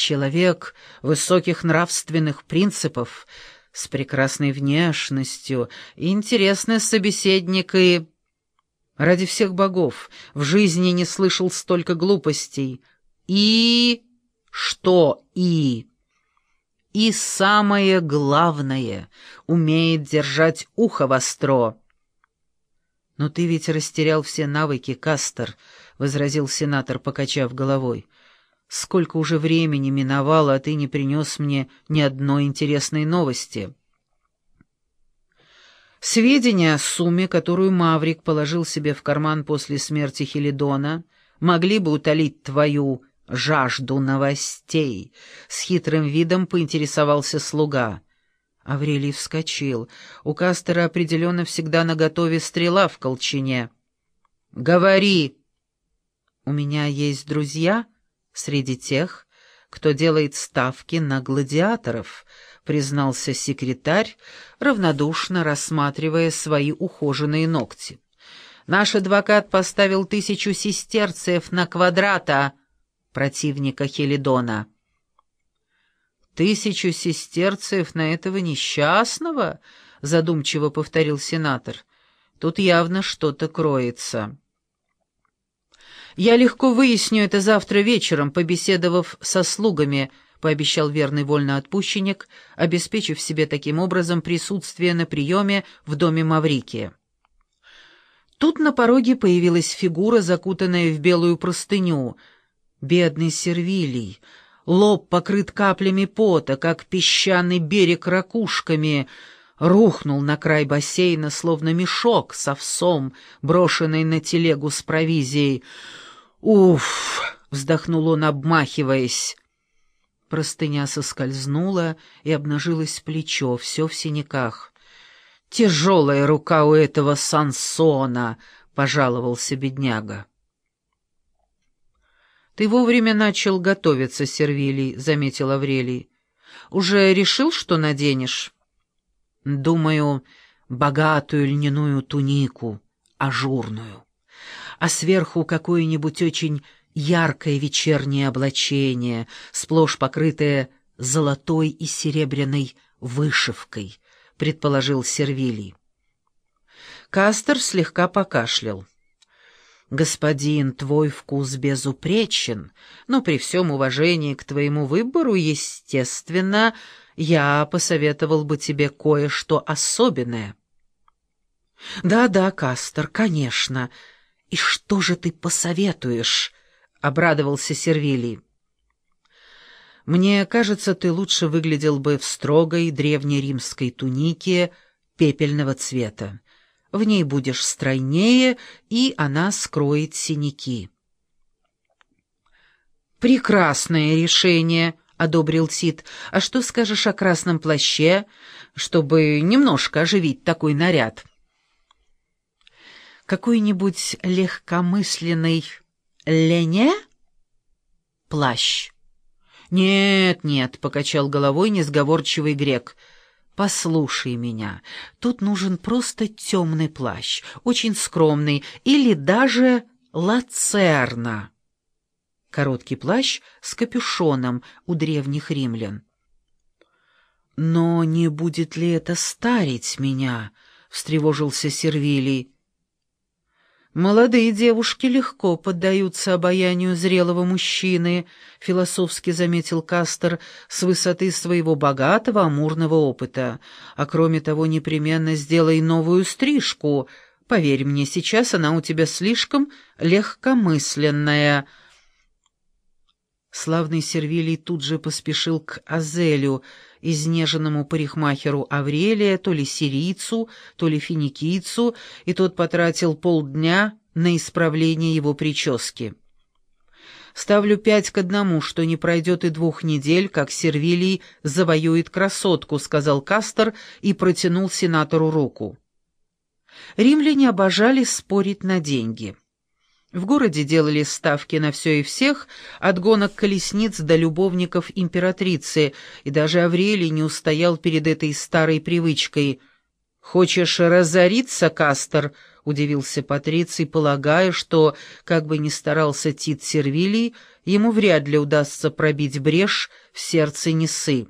Человек высоких нравственных принципов, с прекрасной внешностью, интересный собеседник и... Ради всех богов в жизни не слышал столько глупостей. И... Что и? И самое главное — умеет держать ухо востро. «Но ты ведь растерял все навыки, Кастер», — возразил сенатор, покачав головой. «Сколько уже времени миновало, а ты не принес мне ни одной интересной новости». Сведения о сумме, которую Маврик положил себе в карман после смерти Хелидона, могли бы утолить твою жажду новостей. С хитрым видом поинтересовался слуга. Аврелий вскочил. У Кастера определенно всегда наготове стрела в колчине. «Говори!» «У меня есть друзья среди тех, кто делает ставки на гладиаторов», — признался секретарь, равнодушно рассматривая свои ухоженные ногти. «Наш адвокат поставил тысячу сестерцев на квадрата противника Хелидона». «Тысячу сестерцев на этого несчастного?» — задумчиво повторил сенатор. «Тут явно что-то кроется». «Я легко выясню это завтра вечером, побеседовав со слугами», — пообещал верный вольноотпущенник, обеспечив себе таким образом присутствие на приеме в доме Маврикия. Тут на пороге появилась фигура, закутанная в белую простыню. Бедный Сервилий, лоб покрыт каплями пота, как песчаный берег ракушками, рухнул на край бассейна, словно мешок с овсом, брошенный на телегу с провизией. «Уф!» — вздохнул он, обмахиваясь. Простыня соскользнула, и обнажилось плечо, все в синяках. «Тяжелая рука у этого Сансона!» — пожаловался бедняга. «Ты вовремя начал готовиться, Сервилий», — заметил Аврелий. «Уже решил, что наденешь?» «Думаю, богатую льняную тунику, ажурную, а сверху какое-нибудь очень яркое вечернее облачение, сплошь покрытое золотой и серебряной вышивкой», — предположил Сервилий. Кастер слегка покашлял. «Господин, твой вкус безупречен, но при всем уважении к твоему выбору, естественно, я посоветовал бы тебе кое-что особенное». «Да-да, Кастер, конечно. И что же ты посоветуешь?» — обрадовался Сервилий. «Мне кажется, ты лучше выглядел бы в строгой древнеримской тунике пепельного цвета. В ней будешь стройнее, и она скроет синяки». «Прекрасное решение», — одобрил Тит. «А что скажешь о красном плаще, чтобы немножко оживить такой наряд?» «Какой-нибудь легкомысленный лене?» «Плащ». «Нет, нет», — покачал головой несговорчивый грек, — «Послушай меня, тут нужен просто темный плащ, очень скромный, или даже лацерна». Короткий плащ с капюшоном у древних римлян. «Но не будет ли это старить меня?» — встревожился Сервилий. «Молодые девушки легко поддаются обаянию зрелого мужчины», — философски заметил Кастер с высоты своего богатого амурного опыта. «А кроме того, непременно сделай новую стрижку. Поверь мне, сейчас она у тебя слишком легкомысленная». Славный Сервилий тут же поспешил к Азелю, изнеженному парикмахеру Аврелия, то ли сирийцу, то ли финикийцу, и тот потратил полдня на исправление его прически. Ставлю пять к одному, что не пройдет и двух недель, как Сервилий завоюет красотку, — сказал Кастер и протянул сенатору руку. Римляне обожали спорить на деньги. В городе делали ставки на все и всех, от гонок колесниц до любовников императрицы, и даже Аврелий не устоял перед этой старой привычкой. «Хочешь разориться, Кастер?» — удивился Патриций, полагая, что, как бы ни старался Тит Сервилий, ему вряд ли удастся пробить брешь в сердце Несы.